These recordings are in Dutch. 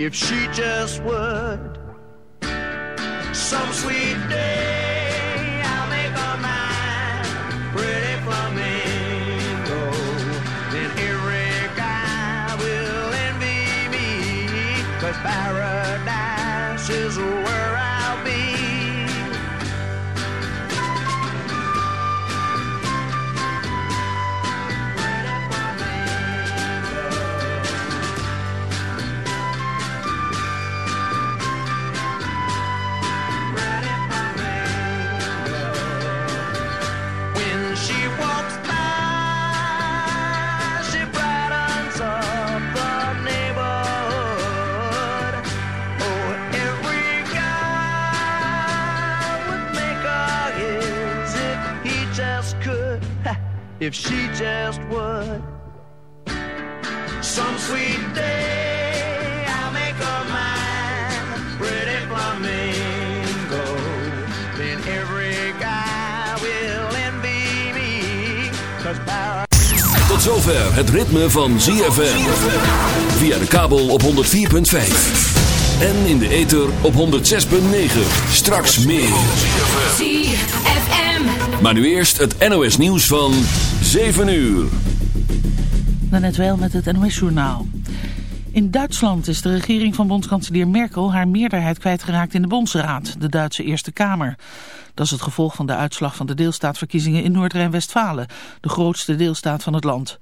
if she just would. Some sweet if she just would. Some sweet day I'll make her mine, pretty flamingo. Then every guy will envy me, cause power. Tot zover het ritme van ZFM. Via de kabel op 104.5. En in de ether op 106.9. Straks meer. Maar nu eerst het NOS nieuws van 7 uur. Net wel met het NOS-journaal. In Duitsland is de regering van bondskanselier Merkel haar meerderheid kwijtgeraakt in de Bondsraad, de Duitse Eerste Kamer. Dat is het gevolg van de uitslag van de deelstaatverkiezingen in Noord-Rijn-Westfalen, de grootste deelstaat van het land.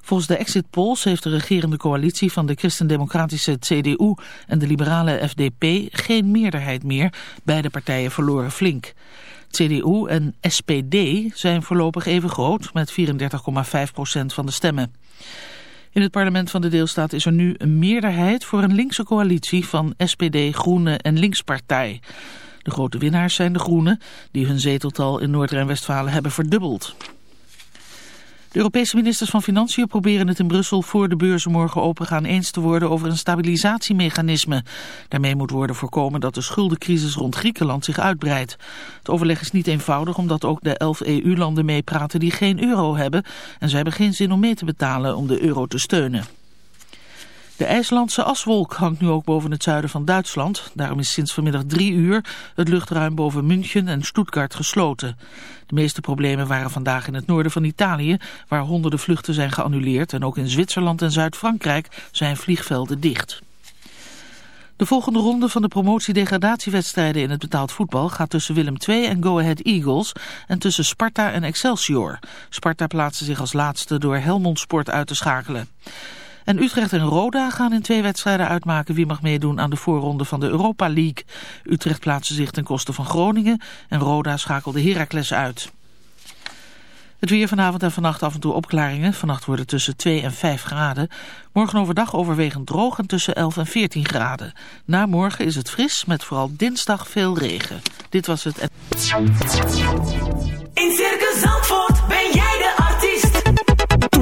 Volgens de exit polls heeft de regerende coalitie van de christendemocratische CDU en de liberale FDP geen meerderheid meer. Beide partijen verloren flink. CDU en SPD zijn voorlopig even groot met 34,5% van de stemmen. In het parlement van de deelstaat is er nu een meerderheid voor een linkse coalitie van SPD, Groenen en Linkspartij. De grote winnaars zijn de Groenen, die hun zeteltal in Noord-Rijn-Westfalen hebben verdubbeld. De Europese ministers van Financiën proberen het in Brussel voor de beurzen morgen opengaan eens te worden over een stabilisatiemechanisme. Daarmee moet worden voorkomen dat de schuldencrisis rond Griekenland zich uitbreidt. Het overleg is niet eenvoudig omdat ook de elf EU-landen meepraten die geen euro hebben en ze hebben geen zin om mee te betalen om de euro te steunen. De IJslandse aswolk hangt nu ook boven het zuiden van Duitsland. Daarom is sinds vanmiddag drie uur het luchtruim boven München en Stuttgart gesloten. De meeste problemen waren vandaag in het noorden van Italië, waar honderden vluchten zijn geannuleerd. En ook in Zwitserland en Zuid-Frankrijk zijn vliegvelden dicht. De volgende ronde van de promotie-degradatiewedstrijden in het betaald voetbal gaat tussen Willem II en Go Ahead Eagles en tussen Sparta en Excelsior. Sparta plaatste zich als laatste door Helmond Sport uit te schakelen. En Utrecht en Roda gaan in twee wedstrijden uitmaken wie mag meedoen aan de voorronde van de Europa League. Utrecht plaatste zich ten koste van Groningen en Roda schakelde Heracles uit. Het weer vanavond en vannacht af en toe opklaringen. Vannacht worden tussen 2 en 5 graden. Morgen overdag overwegend droog en tussen 11 en 14 graden. Na morgen is het fris met vooral dinsdag veel regen. Dit was het... In Circus Zandvoort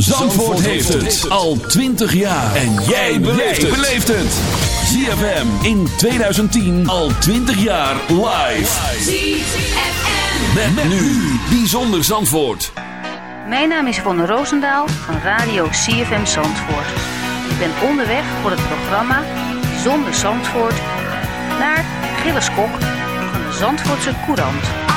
Zandvoort heeft het al 20 jaar. En jij beleeft het. ZFM in 2010 al 20 jaar live. ZFM. Met, met nu bijzonder Zandvoort. Mijn naam is Yvonne Roosendaal van Radio CFM Zandvoort. Ik ben onderweg voor het programma Zonder Zandvoort naar Gilles Kok van de Zandvoortse Courant.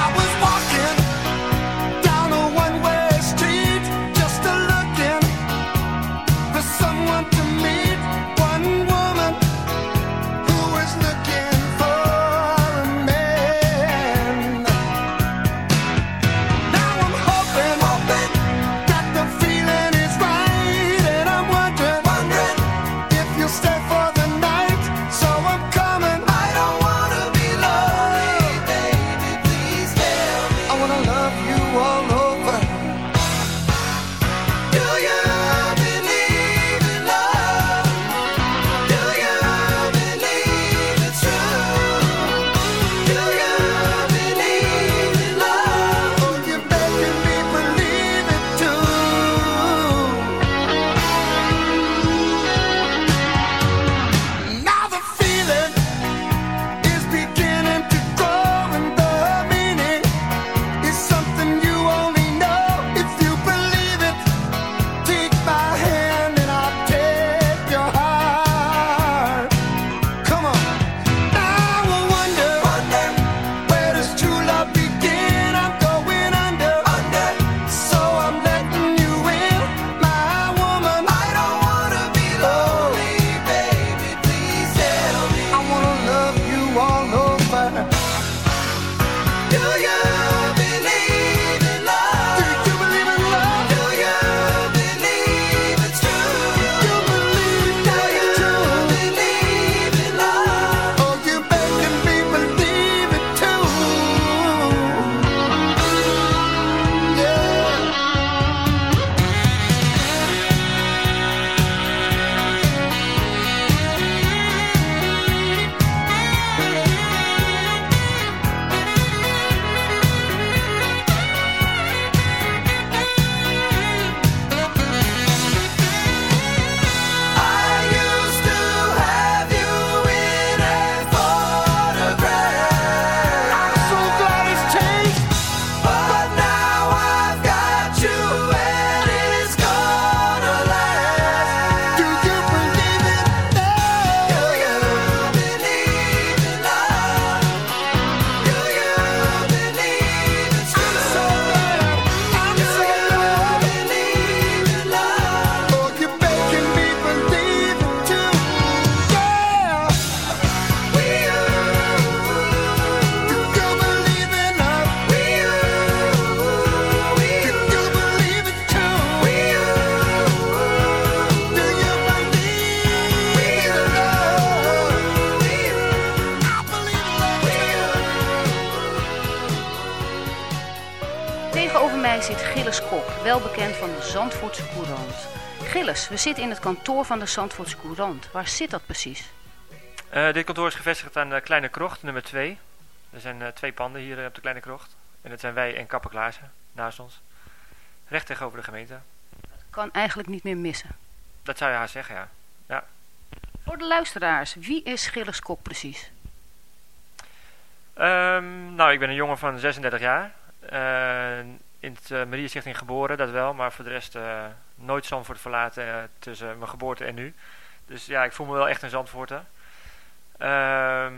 Tegenover mij zit Gilles Kok, wel bekend van de Zandvoortse Courant. Gilles, we zitten in het kantoor van de Zandvoortse Courant. Waar zit dat precies? Eh, dit kantoor is gevestigd aan de Kleine Krocht, nummer 2. Er zijn eh, twee panden hier eh, op de Kleine Krocht. En dat zijn wij en Klaassen, naast ons. Recht tegenover de gemeente. Kan eigenlijk niet meer missen. Dat zou je haast zeggen, ja. Voor de luisteraars, wie is Gilles Kok precies? Ehm, nou, ik ben een jongen van 36 jaar. Eh, in het uh, Maria Stichting geboren, dat wel. Maar voor de rest eh, nooit Zandvoort verlaten eh, tussen mijn geboorte en nu. Dus ja, ik voel me wel echt een Zandvoorter. Ehm,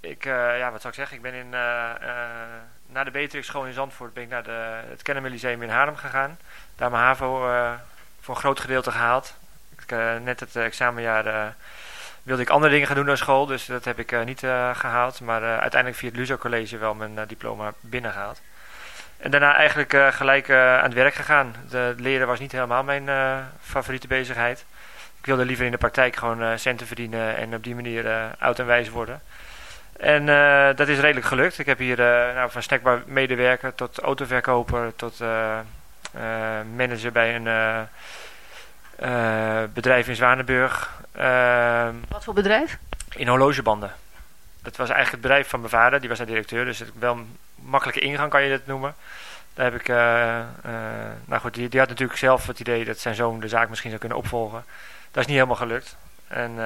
ik, eh, ja, wat zou ik zeggen? Ik ben in, eh, eh, na de Beatrix school in Zandvoort ben ik naar de, het Kennemer Lyceum in Haarlem gegaan. Daar mijn HAVO eh, voor een groot gedeelte gehaald. Ik, eh, net het eh, examenjaar eh, wilde ik andere dingen gaan doen naar school, dus dat heb ik eh, niet eh, gehaald. Maar eh, uiteindelijk via het Luso College wel mijn diploma binnengehaald. En daarna eigenlijk gelijk aan het werk gegaan. De leren was niet helemaal mijn favoriete bezigheid. Ik wilde liever in de praktijk gewoon centen verdienen en op die manier oud en wijs worden. En dat is redelijk gelukt. Ik heb hier nou, van snackbar medewerker tot autoverkoper tot manager bij een eh, bedrijf in Zwanenburg. Ehm, Wat voor bedrijf? in horlogebanden. Dat was eigenlijk het bedrijf van mijn vader, die was daar directeur, dus het wel een makkelijke ingang kan je dat noemen. Daar heb ik, eh, eh, nou goed, die, die had natuurlijk zelf het idee dat zijn zoon de zaak misschien zou kunnen opvolgen. Dat is niet helemaal gelukt. En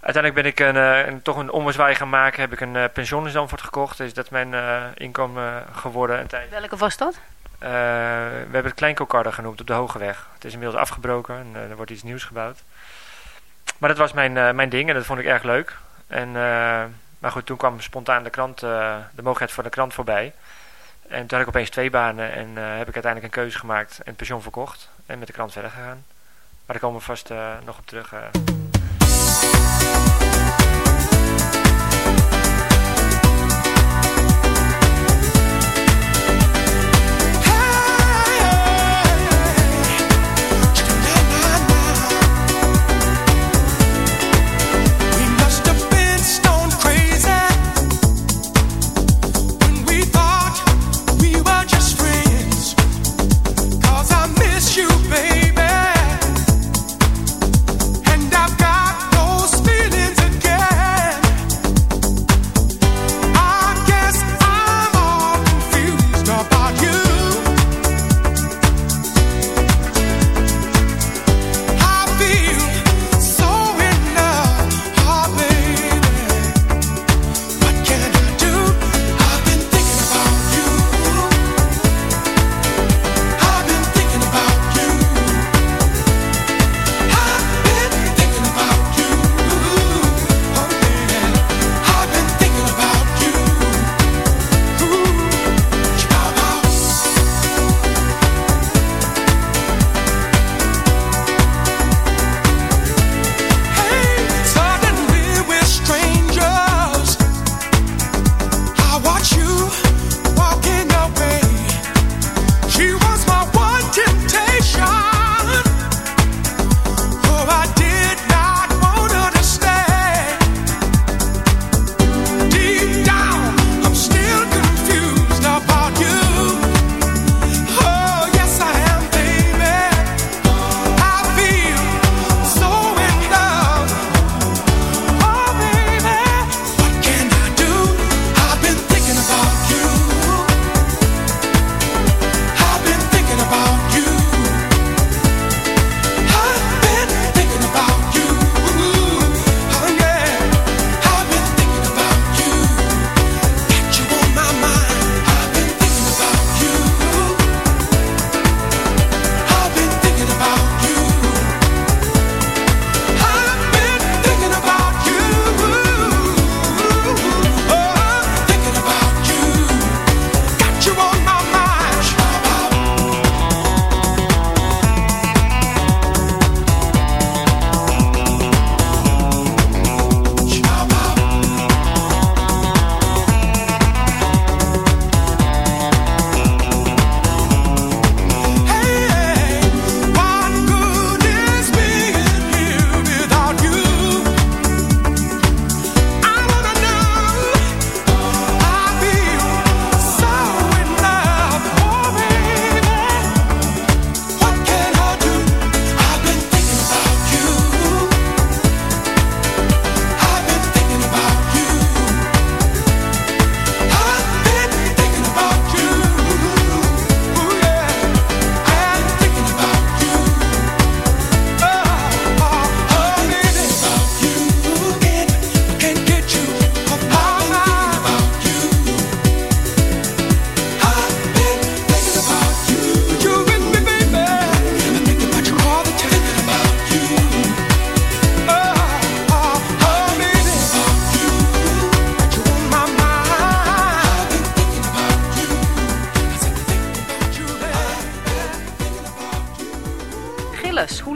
uiteindelijk ben ik een, een, toch een ommezwaai gaan maken, heb ik een pensioen in Zandvoort gekocht. Dus dat is mijn inkomen geworden een tijd. Welke was dat? Eh, we hebben het Kleinkokarde genoemd op de Hogeweg. Het is inmiddels afgebroken en eh, er wordt iets nieuws gebouwd. Maar dat was mijn, eh, mijn ding en dat vond ik erg leuk. En, maar goed, toen kwam spontaan de krant, de mogelijkheid voor de krant voorbij. En toen had ik opeens twee banen en heb ik uiteindelijk een keuze gemaakt en het pensioen verkocht. En met de krant verder gegaan. Maar daar komen we vast nog op terug. eh.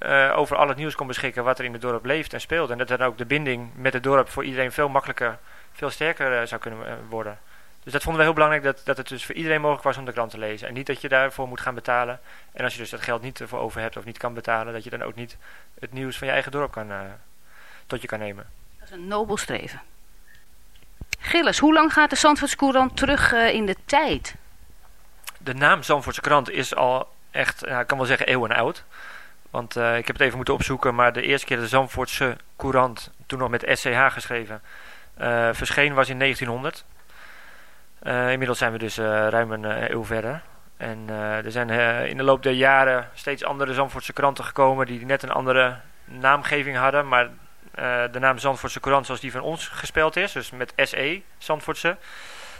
eh, over al het nieuws kon beschikken wat er in het dorp leeft en speelt. En dat dan ook de binding met het dorp voor iedereen veel makkelijker, veel sterker eh, zou kunnen eh, worden. Dus dat vonden we heel belangrijk, dat, dat het dus voor iedereen mogelijk was om de krant te lezen. En niet dat je daarvoor moet gaan betalen. En als je dus dat geld niet ervoor over hebt of niet kan betalen, dat je dan ook niet het nieuws van je eigen dorp kan, tot je kan nemen. Dat is een nobel streven. Gilles, hoe lang gaat de Zandvoortse courant terug in de tijd? de naam Zandvoortse krant is al echt, ja, ik kan wel zeggen eeuwen oud. Want eh, ik heb het even moeten opzoeken, maar de eerste keer de Zandvoortse courant, toen nog met SCH geschreven, eh, verscheen was in 1900. Eh, inmiddels zijn we dus ruim een eeuw verder. En er zijn in de loop der jaren steeds andere Zandvoortse kranten gekomen die net een andere naamgeving hadden. Maar de naam Zandvoortse Courant zoals die van ons gespeld is, dus met SE, Zandvoortse,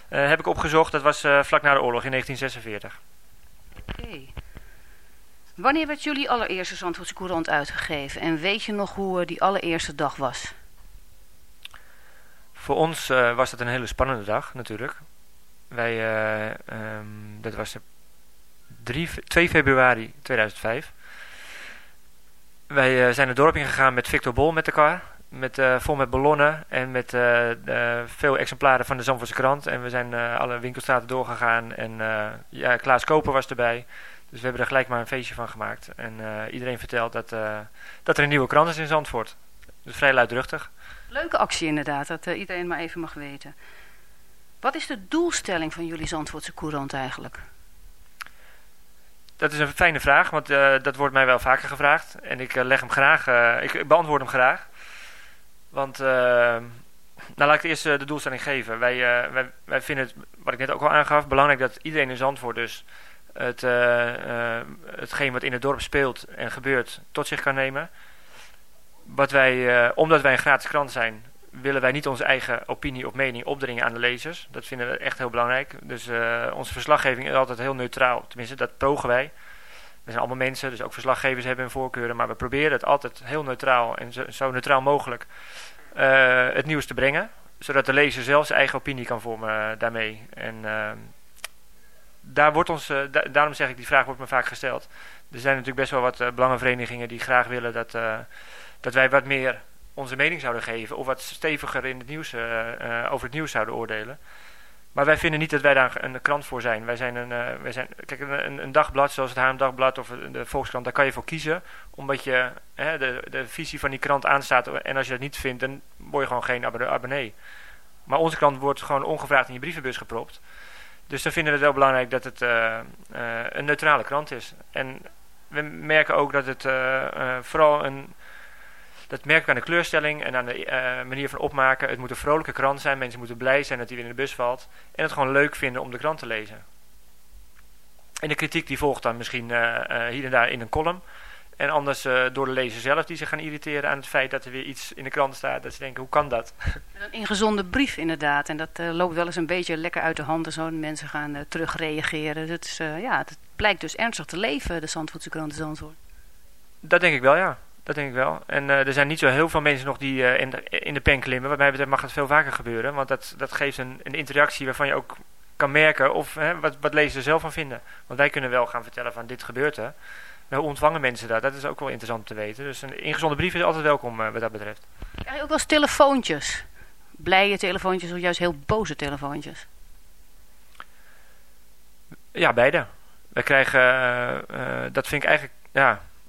heb ik opgezocht. Dat was vlak na de oorlog in 1946. Oké. Wanneer werd jullie allereerste Zandvoortse courant uitgegeven? En weet je nog hoe eh, die allereerste dag was? Voor ons eh, was dat een hele spannende dag natuurlijk. Wij, eh, ehm, dat was op 3, fe- 2 februari 2005. Wij zijn het dorp ingegaan met Victor Bol met elkaar. Met, vol met ballonnen en met veel exemplaren van de Zandvoortse krant. En we zijn alle winkelstraten doorgegaan. En ja, Klaas Koper was erbij. Dus we hebben er gelijk maar een feestje van gemaakt. En eh, iedereen vertelt dat, eh, dat er een nieuwe krant is in Zandvoort. Dus vrij luidruchtig. Leuke actie inderdaad, dat eh, iedereen maar even mag weten. Wat is de doelstelling van jullie Zandvoortse courant eigenlijk? Dat is een fijne vraag, want dat wordt mij wel vaker gevraagd. En ik leg hem graag, ik beantwoord hem graag. Want, nou laat ik eerst de doelstelling geven. Wij, wij, wij vinden het, wat ik net ook al aangaf, belangrijk dat iedereen in Zandvoort dus het, eh, eh, hetgeen wat in het dorp speelt en gebeurt tot zich kan nemen. Wat wij, eh, omdat wij een gratis krant zijn, willen wij niet onze eigen opinie of mening opdringen aan de lezers. Dat vinden we echt heel belangrijk. Dus onze verslaggeving is altijd heel neutraal. Tenminste, dat pogen wij. We zijn allemaal mensen, dus ook verslaggevers hebben hun voorkeuren. Maar we proberen het altijd heel neutraal en zo, neutraal mogelijk het nieuws te brengen. Zodat de lezer zelf zijn eigen opinie kan vormen daarmee. En ehm, daar wordt ons, eh, da- daarom zeg ik, die vraag wordt me vaak gesteld. Er zijn natuurlijk best wel wat eh, belangenverenigingen die graag willen dat, eh, dat wij wat meer onze mening zouden geven. Of wat steviger in het nieuws, over het nieuws zouden oordelen. Maar wij vinden niet dat wij daar een krant voor zijn. Wij zijn een, wij zijn, kijk, een, een, dagblad zoals het Haarlem Dagblad of de Volkskrant, daar kan je voor kiezen. Omdat je hè, de, de visie van die krant aanstaat. En als je dat niet vindt, dan word je gewoon geen abonne- abonnee. Maar onze krant wordt gewoon ongevraagd in je brievenbus gepropt. Dus dan vinden we het wel belangrijk dat het eh, eh, een neutrale krant is. En we merken ook dat het eh, vooral een... Dat merk ik aan de kleurstelling en aan de manier van opmaken. Het moet een vrolijke krant zijn. Mensen moeten blij zijn dat hij weer in de bus valt. En het gewoon leuk vinden om de krant te lezen. En de kritiek die volgt dan misschien hier en daar in een column. En anders eh, door de lezer zelf die zich gaan irriteren aan het feit dat er weer iets in de krant staat. Dat ze denken, hoe kan dat? Een ingezonde brief inderdaad. En dat eh, loopt wel eens een beetje lekker uit de hand en zo. En mensen gaan eh, terugreageren. Dat is, eh, ja, het blijkt dus ernstig te leven, de Zandvoortse krant Zandvoort. Dat denk ik wel, ja. Dat denk ik wel. En er zijn niet zo heel veel mensen nog die in, de, in de pen klimmen. Wat mij betreft mag het veel vaker gebeuren. Want dat, dat geeft een, een interactie waarvan je ook kan merken of hè, wat, wat lezers er zelf van vinden. Want wij kunnen wel gaan vertellen van dit gebeurt er. Hoe ontvangen mensen dat? Dat is ook wel interessant te weten. Dus een ingezonde brief is altijd welkom eh, wat dat betreft. Krijg je ook wel eens telefoontjes? Blije telefoontjes of juist heel boze telefoontjes? Ja, beide. Wij krijgen, eh, eh, dat vind ik eigenlijk, ja,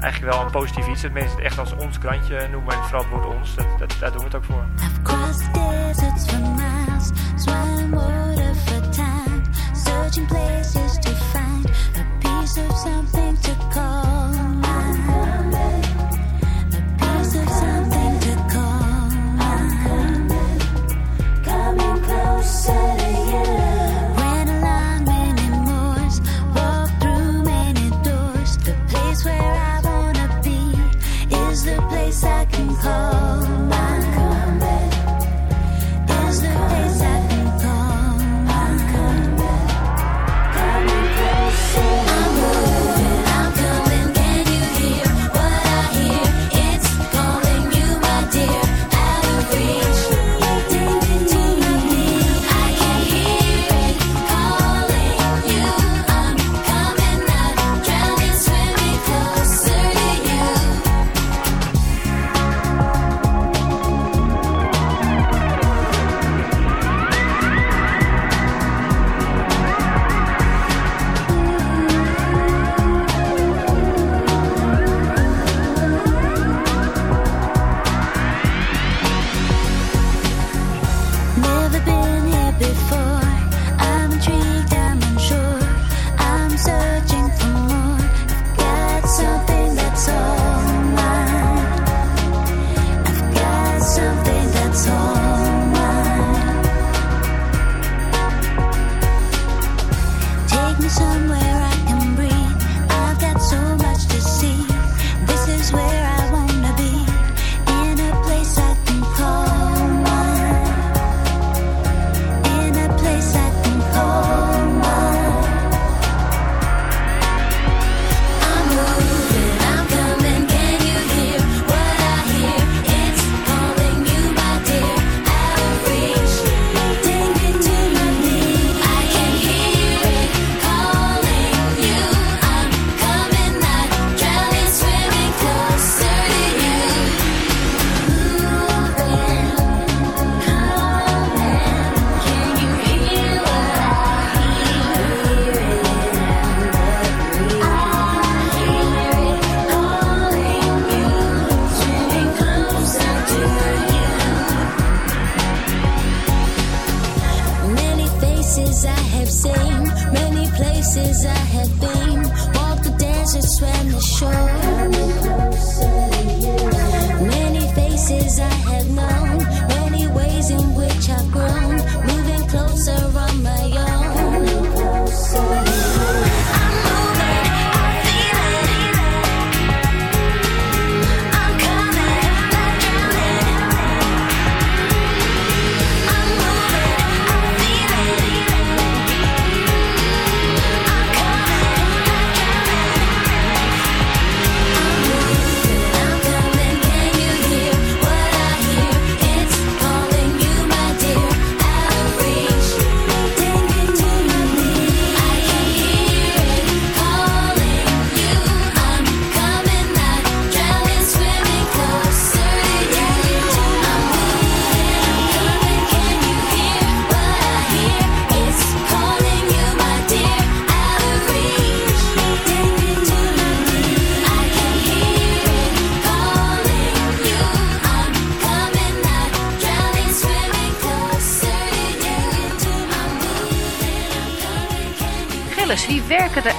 eigenlijk wel een positief iets. Dat mensen het echt als ons krantje noemen. En vooral het woord ons. Dat, dat, daar doen we het ook voor.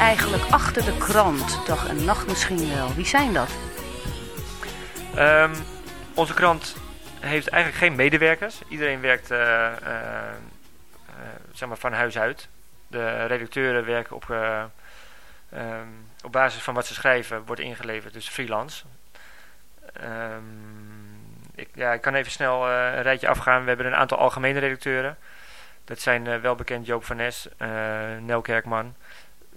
Eigenlijk achter de krant? Dag en nacht misschien wel. Wie zijn dat? Ehm, onze krant heeft eigenlijk geen medewerkers. Iedereen werkt eh, eh, eh, zeg maar van huis uit. De redacteuren werken op, eh, ehm, op basis van wat ze schrijven, wordt ingeleverd, dus freelance. Ehm, ik, ja, ik kan even snel een rijtje afgaan. We hebben een aantal algemene redacteuren. Dat zijn eh, welbekend Joop van Nes, eh, Nel Kerkman.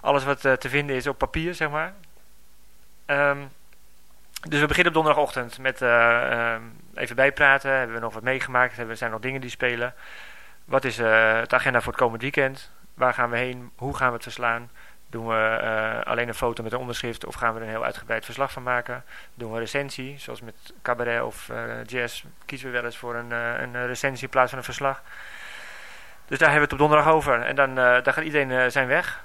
alles wat eh, te vinden is op papier, zeg maar. Ehm, dus we beginnen op donderdagochtend met eh, ehm, even bijpraten. Hebben we nog wat meegemaakt? Hebben, zijn er nog dingen die spelen? Wat is eh, het agenda voor het komend weekend? Waar gaan we heen? Hoe gaan we het verslaan? Doen we alleen een foto met een onderschrift of gaan we er een heel uitgebreid verslag van maken? Doen we een recensie, zoals met cabaret of jazz, kiezen we wel eens voor een, een recensie in plaats van een verslag. Dus daar hebben we het op donderdag over. En dan, gaat iedereen zijn weg.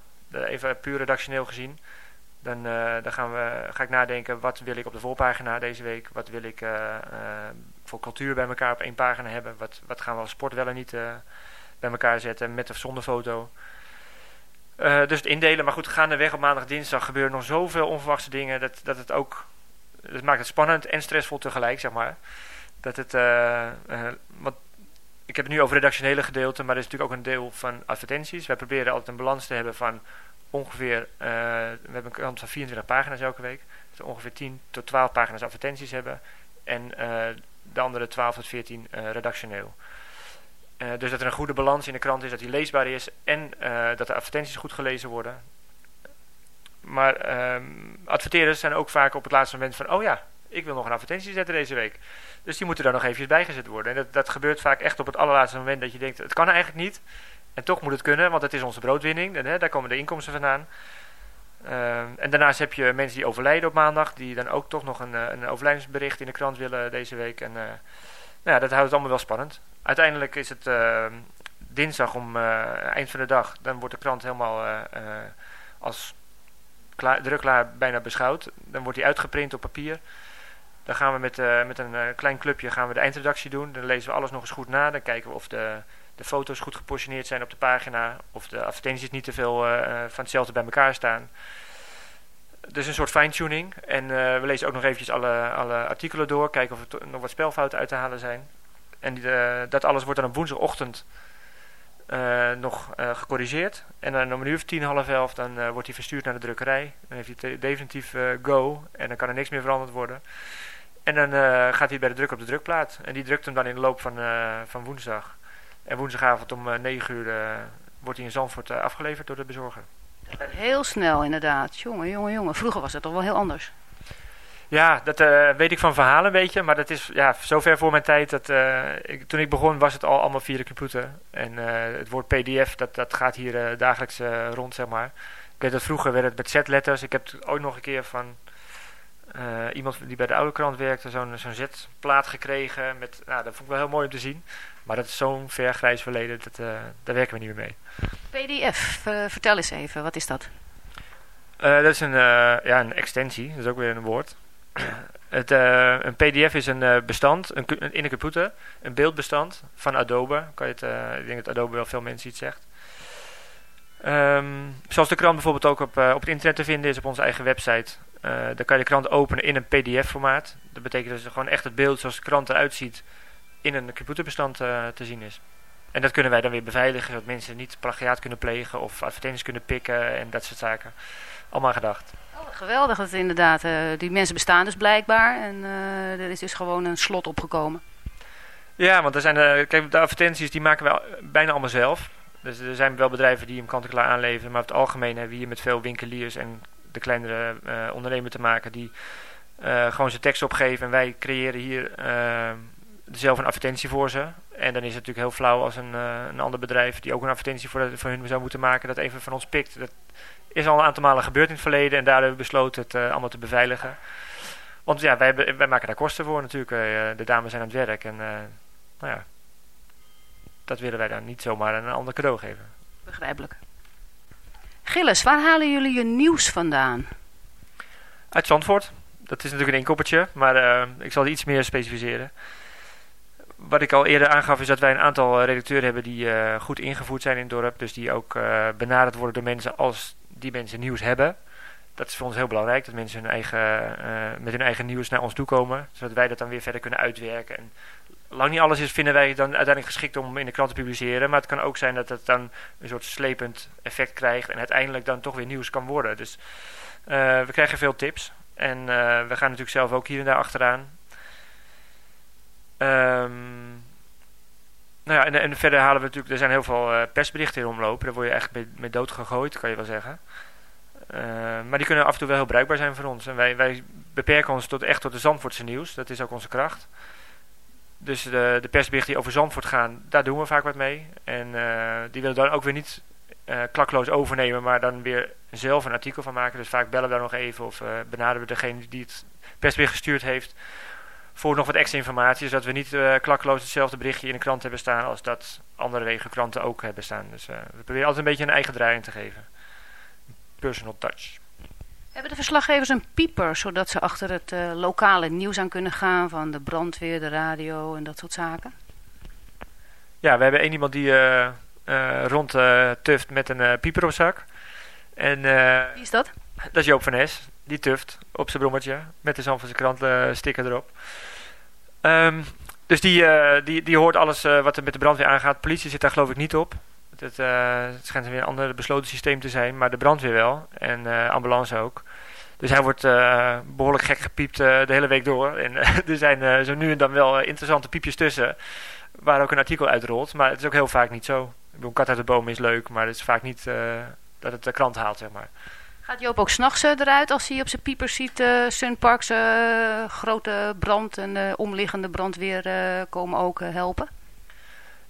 De- even puur redactioneel gezien. Dan, eh, dan gaan we, ga ik nadenken, wat wil ik op de voorpagina deze week? Wat wil ik eh, eh, voor cultuur bij elkaar op één pagina hebben? Wat, wat gaan we als sport wel en niet eh, bij elkaar zetten, met of zonder foto? Eh, dus het indelen, maar goed, gaandeweg op maandag, dinsdag gebeuren nog zoveel onverwachte dingen... dat, dat het ook, het maakt het spannend en stressvol tegelijk, zeg maar. Dat het, eh, eh, want ik heb het nu over redactionele gedeelte, maar er is natuurlijk ook een deel van advertenties. Wij proberen altijd een balans te hebben van ongeveer, eh, we hebben een krant van 24 pagina's elke week. Dus we ongeveer 10 tot 12 pagina's advertenties hebben. En eh, de andere 12 tot 14 eh, redactioneel. Dus dat er een goede balans in de krant is, dat die leesbaar is en dat de advertenties goed gelezen worden. Maar ehm adverteerders zijn ook vaak op het laatste moment van, oh ja, ik wil nog een advertentie zetten deze week. Dus die moeten daar nog eventjes bijgezet worden. En dat, dat gebeurt vaak echt op het allerlaatste moment dat je denkt, het kan eigenlijk niet. En toch moet het kunnen, want het is onze broodwinning. Hè, daar komen de inkomsten vandaan. Ehm, en daarnaast heb je mensen die overlijden op maandag, die dan ook toch nog een, eh, een overlijdensbericht in de krant willen deze week. En eh, nou ja, dat houdt het allemaal wel spannend. Uiteindelijk is het ehm, dinsdag om eh, eind van de dag, dan wordt de krant helemaal als klaar, bijna beschouwd. Dan wordt die uitgeprint op papier. Dan gaan we met, eh, met een eh, klein clubje gaan we de eindredactie doen. Dan lezen we alles nog eens goed na. Dan kijken we of de, de foto's goed gepositioneerd zijn op de pagina. Of de advertenties niet te veel eh, van hetzelfde bij elkaar staan. Dus een soort fine-tuning. En we lezen ook nog eventjes alle, alle artikelen door. Kijken of er nog wat spelfouten uit te halen zijn. En dat alles wordt dan op woensdagochtend nog eh, gecorrigeerd. En dan om een uur of tien, half elf, dan wordt hij verstuurd naar de drukkerij. Dan heeft hij definitief go en dan kan er niks meer veranderd worden. En dan eh, gaat hij bij de druk op de drukplaat. En die drukt hem dan in de loop van, eh, van woensdag. En woensdagavond om eh, 9 uur eh, wordt hij in Zandvoort afgeleverd door de bezorger. Heel snel inderdaad. Jongen, jongen, jongen. Vroeger was het toch wel heel anders. Ja, dat weet ik van verhalen een beetje, maar dat is ja, zover voor mijn tijd. Dat, ik, toen ik begon was het al allemaal via de computer. En het woord PDF, dat, dat gaat hier dagelijks rond, zeg maar. Ik weet dat vroeger werd het met Z-letters. Ik heb het ooit nog een keer van eh, iemand die bij de oude krant werkte, zo'n zo'n Z-plaat gekregen. Met, nou, dat vond ik wel heel mooi om te zien. Maar dat is zo'n ver grijs verleden, dat, eh, daar werken we niet meer mee. PDF, eh, vertel eens even, wat is dat? Dat is een, ja, een extensie, dat is ook weer een woord. Het, een PDF is een bestand een, in een computer, een beeldbestand van Adobe. Kan je het, ik denk dat Adobe wel veel mensen iets zegt. Ehm, zoals de krant bijvoorbeeld ook op, op het internet te vinden is op onze eigen website. Eh dan kan je de krant openen in een PDF-formaat. Dat betekent dus gewoon echt het beeld zoals de krant eruit ziet in een computerbestand eh, te zien is. En dat kunnen wij dan weer beveiligen, zodat mensen niet plagiaat kunnen plegen of advertenties kunnen pikken en dat soort zaken. Allemaal gedacht. Oh, geweldig dat inderdaad. eh, die mensen bestaan dus blijkbaar. En er is dus gewoon een slot opgekomen. Ja, want er zijn de, kijk, de advertenties die maken we bijna allemaal zelf. Dus er zijn wel bedrijven die hem kant-en-klaar aanleveren. Maar over het algemeen hebben we hier met veel winkeliers en de kleinere eh ondernemers te maken die eh, gewoon zijn tekst opgeven. En wij creëren hier eh, zelf een advertentie voor ze. En dan is het natuurlijk heel flauw als een, een ander bedrijf die ook een advertentie voor, voor hun zou moeten maken, dat even van ons pikt. Dat is al een aantal malen gebeurd in het verleden en daar hebben we besloten het allemaal te beveiligen. Want ja, wij, wij maken daar kosten voor natuurlijk. De dames zijn aan het werk en nou ja, dat willen wij dan niet zomaar een ander cadeau geven. Begrijpelijk. Gilles, waar halen jullie je nieuws vandaan? Uit Zandvoort. Dat is natuurlijk een inkoppertje, maar eh, ik zal het iets meer specificeren. Wat ik al eerder aangaf is dat wij een aantal eh, redacteuren hebben die eh, goed ingevoerd zijn in het dorp. Dus die ook benaderd worden door mensen als die mensen nieuws hebben. Dat is voor ons heel belangrijk, dat mensen hun eigen, met hun eigen nieuws naar ons toe komen. Zodat wij dat dan weer verder kunnen uitwerken. En lang niet alles is, vinden wij dan uiteindelijk geschikt om in de krant te publiceren. Maar het kan ook zijn dat het dan een soort slepend effect krijgt. En uiteindelijk dan toch weer nieuws kan worden. Dus eh, we krijgen veel tips. En eh, we gaan natuurlijk zelf ook hier en daar achteraan. Ehm, nou ja, en, verder halen we natuurlijk... Er zijn heel veel eh, persberichten in omlopen. Daar word je echt mee, mee dood gegooid, kan je wel zeggen. Maar die kunnen af en toe wel heel bruikbaar zijn voor ons. En wij, wij beperken ons tot, echt tot de Zandvoortse nieuws. Dat is ook onze kracht. Dus de, de persberichten die over Zandvoort gaan, daar doen we vaak wat mee. En eh, die willen dan ook weer niet eh klakloos overnemen, maar dan weer zelf een artikel van maken. Dus vaak bellen we daar nog even of eh, benaderen we degene die het persbericht gestuurd heeft voor nog wat extra informatie. Zodat we niet klakloos hetzelfde berichtje in de krant hebben staan als dat andere regenkranten ook hebben staan. Dus we proberen altijd een beetje een eigen draaiing te geven. Personal touch. Hebben de verslaggevers een pieper, zodat ze achter het eh, lokale nieuws aan kunnen gaan van de brandweer, de radio en dat soort zaken? Ja, we hebben één iemand die eh, rond tuft met een pieper op zak. En Wie is dat? dat is Joop van Es. Die tuft op zijn brommetje met de Zandvoortse krant sticker erop. Ehm, dus die, die, die hoort alles wat er met de brandweer aangaat. Politie zit daar geloof ik niet op. Het, eh, het schijnt weer een ander besloten systeem te zijn, maar de brandweer wel. En eh, ambulance ook. Dus hij wordt eh, behoorlijk gek gepiept de hele week door. En er zijn zo nu en dan wel interessante piepjes tussen. Waar ook een artikel uitrolt. Maar het is ook heel vaak niet zo. Ik bedoel, kat uit de boom is leuk, maar het is vaak niet dat het de krant haalt, zeg maar. Gaat Joop ook s'nachts eruit als hij op zijn piepers ziet eh Sunparks grote brand en de omliggende brandweer komen ook helpen?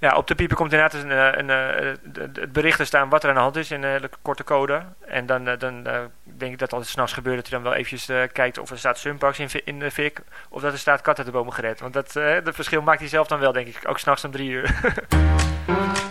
Ja, op de pieper komt inderdaad een, eh, een, eh, d- d- het bericht te staan wat er aan de hand is in een hele korte code. En dan, eh, dan eh, denk ik dat als het s'nachts gebeurt dat hij dan wel eventjes eh, kijkt of er staat Sunparks in, in de fik. Of dat er staat kat uit de bomen gered. Want dat, eh, dat verschil maakt hij zelf dan wel, denk ik. Ook s'nachts om drie uur.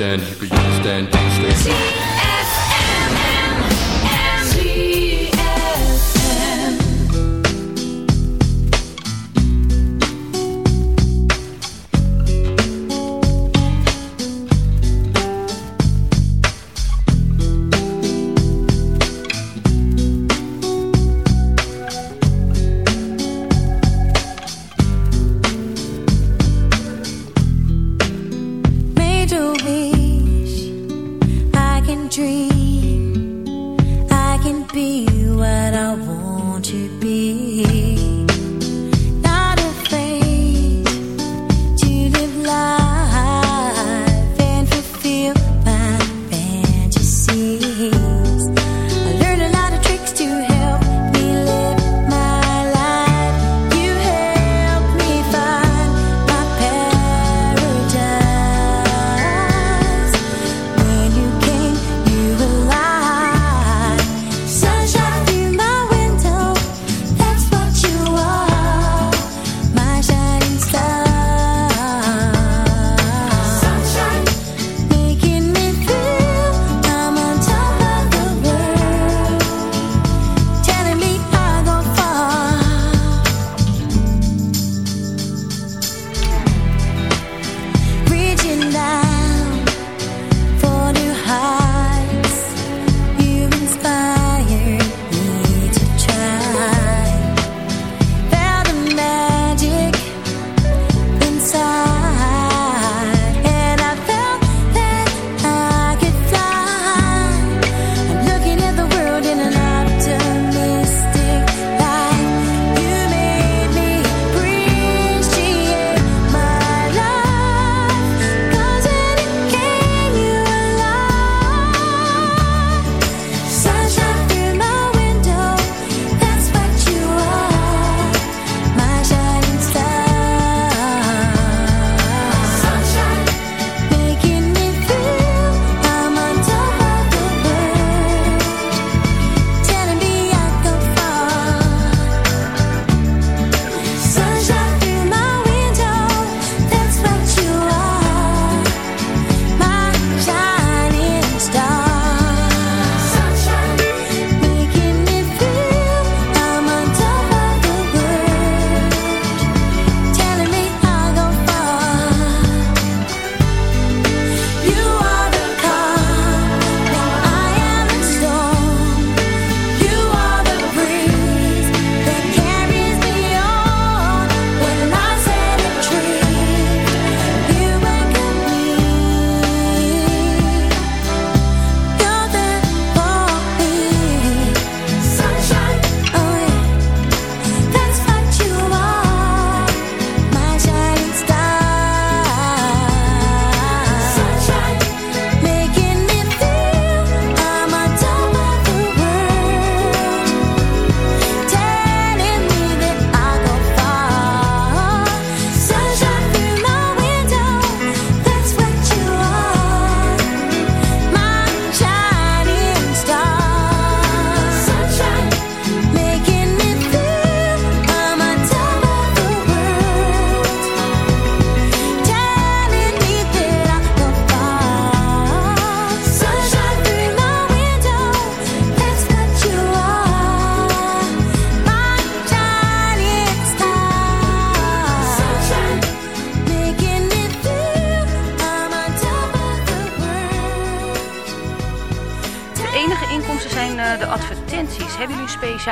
stand, you could stand, stand, stand.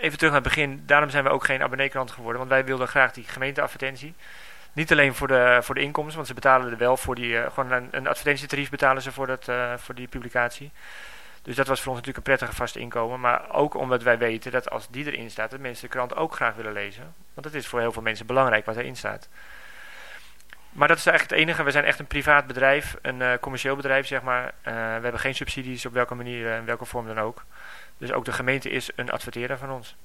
Even terug naar het begin, daarom zijn we ook geen abonneekrant geworden, want wij wilden graag die gemeenteadvertentie. Niet alleen voor de, voor de inkomsten, want ze betalen er wel voor die, eh, gewoon een, advertentietarief betalen ze voor, dat, eh, voor die publicatie. Dus dat was voor ons natuurlijk een prettige vast inkomen. Maar ook omdat wij weten dat als die erin staat, dat mensen de krant ook graag willen lezen. Want dat is voor heel veel mensen belangrijk wat erin staat. Maar dat is eigenlijk het enige. We zijn echt een privaat bedrijf, een eh, commercieel bedrijf zeg maar. We hebben geen subsidies op welke manier en welke vorm dan ook. Dus ook de gemeente is een adverteerder van ons.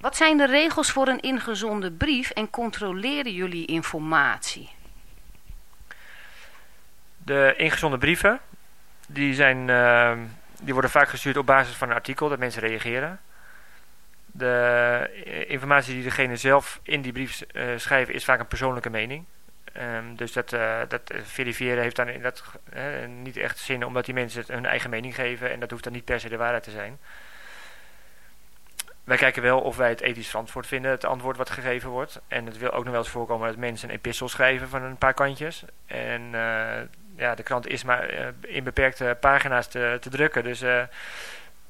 Wat zijn de regels voor een ingezonden brief en controleren jullie informatie? De ingezonden brieven, die, zijn, ehm, die worden vaak gestuurd op basis van een artikel dat mensen reageren. De eh, informatie die degene zelf in die brief eh, schrijven is vaak een persoonlijke mening. Ehm, dus dat, eh, dat eh, verifiëren heeft dan in dat, niet echt zin omdat die mensen hun eigen mening geven en dat hoeft dan niet per se de waarheid te zijn. Wij kijken wel of wij het ethisch verantwoord vinden, het antwoord wat gegeven wordt. En het wil ook nog wel eens voorkomen dat mensen een epistel schrijven van een paar kantjes. En eh, ja, de krant is maar in beperkte pagina's te, te drukken. Dus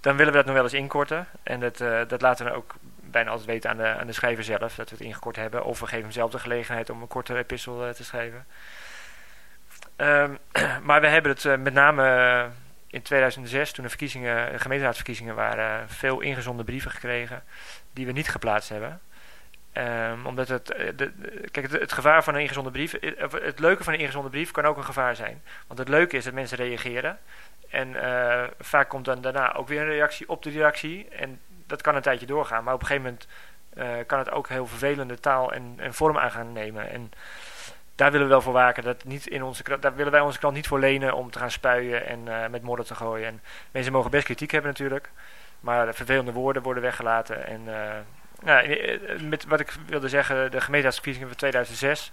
dan willen we dat nog wel eens inkorten. En dat, dat laten we ook bijna altijd weten aan de, aan de schrijver zelf, dat we het ingekort hebben. Of we geven hem zelf de gelegenheid om een korte epistel eh, te schrijven. Ehm, maar we hebben het eh, met name eh, in 2006, toen de verkiezingen, gemeenteraadsverkiezingen waren, veel ingezonden brieven gekregen die we niet geplaatst hebben. Ehm, omdat het, de, kijk, het, het gevaar van ingezonden brief, of het leuke van een ingezonden brief kan ook een gevaar zijn. Want het leuke is dat mensen reageren. En vaak komt dan daarna ook weer een reactie op de reactie. En dat kan een tijdje doorgaan. Maar op een gegeven moment eh, kan het ook heel vervelende taal en, en vorm aan gaan nemen. En daar willen we wel voor waken. Dat niet in onze, daar willen wij onze krant niet voor lenen om te gaan spuien en eh, met modder te gooien. En mensen mogen best kritiek hebben natuurlijk. Maar de vervelende woorden worden weggelaten. En eh, nou, met wat ik wilde zeggen, de gemeenteraadsverkiezingen van 2006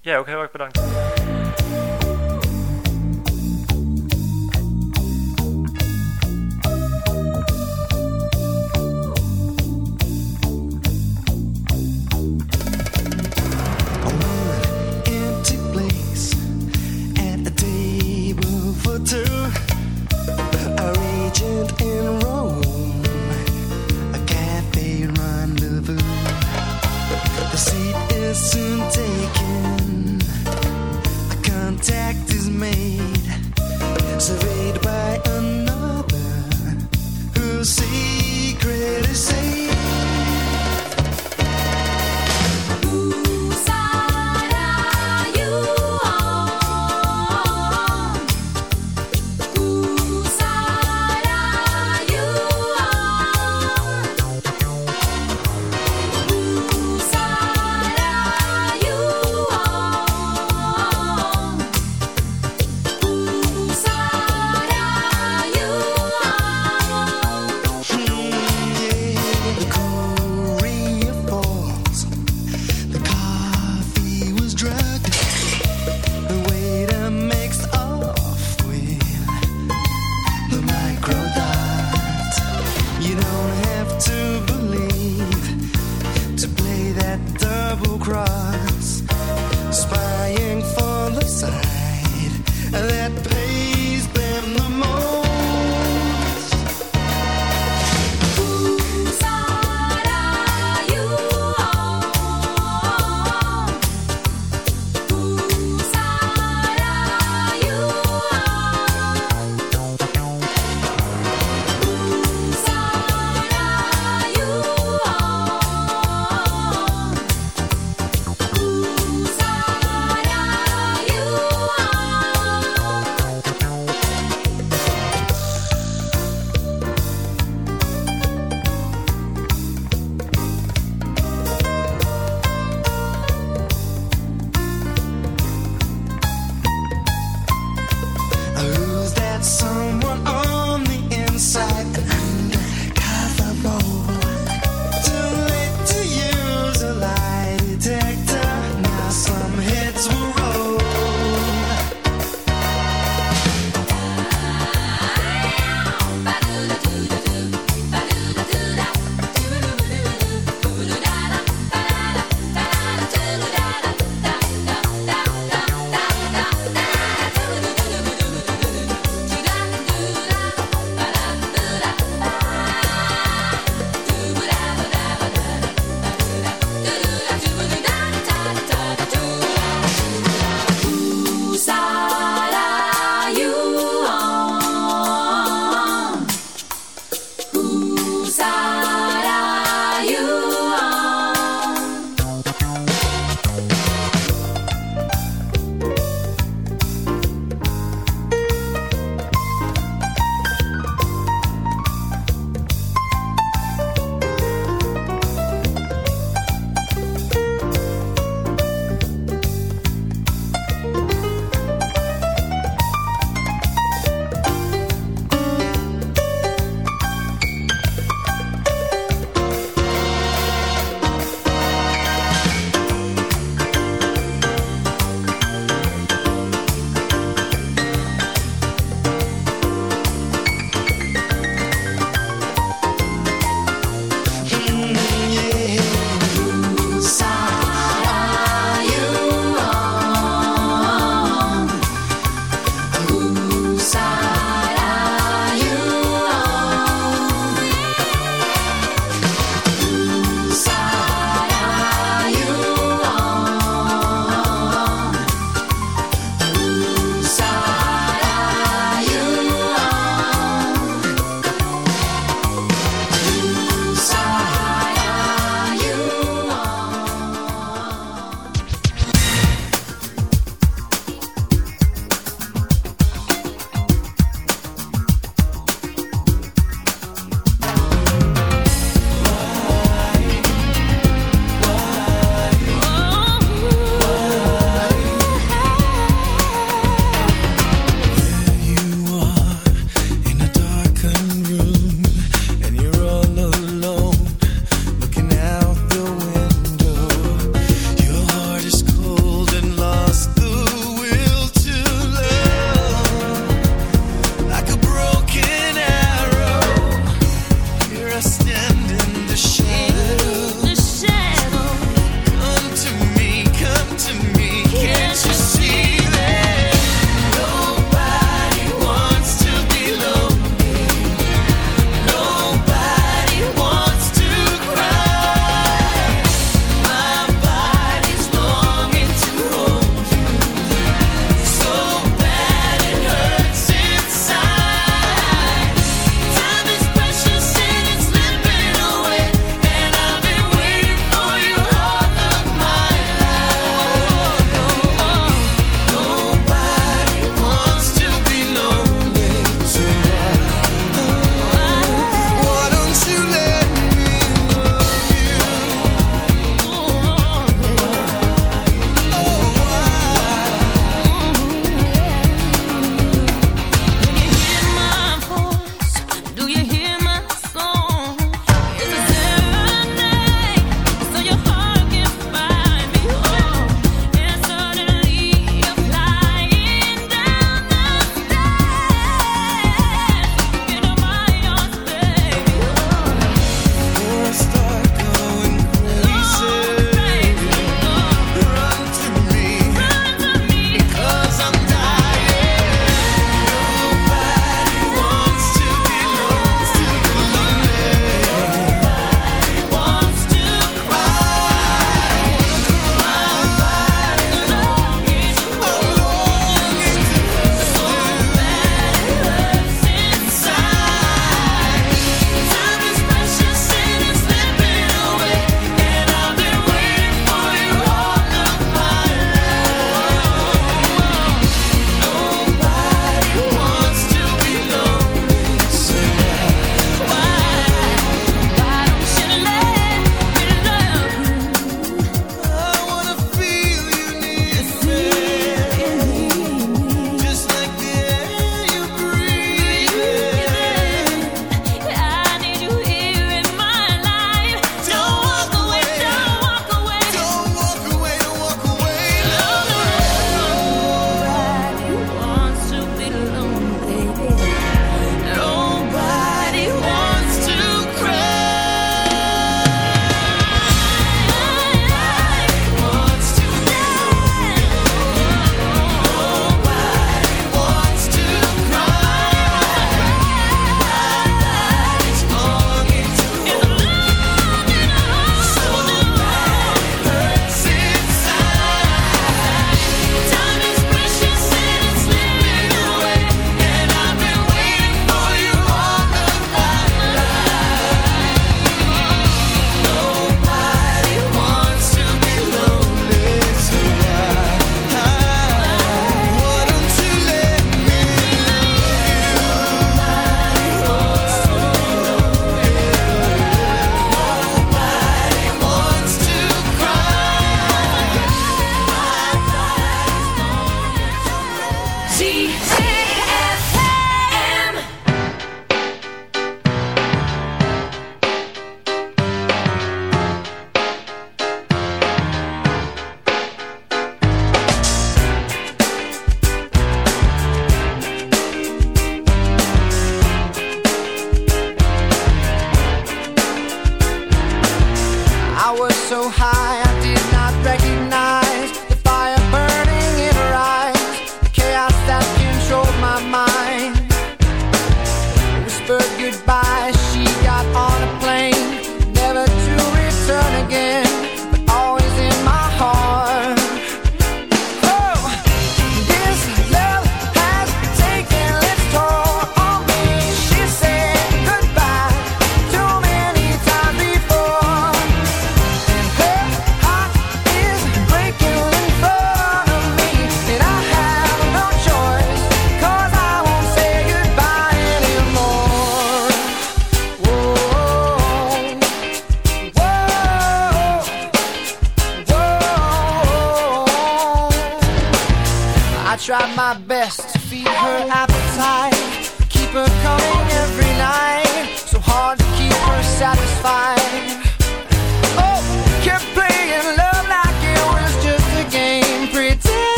Jij ook heel erg bedankt. empty made, surveyed by another whose secret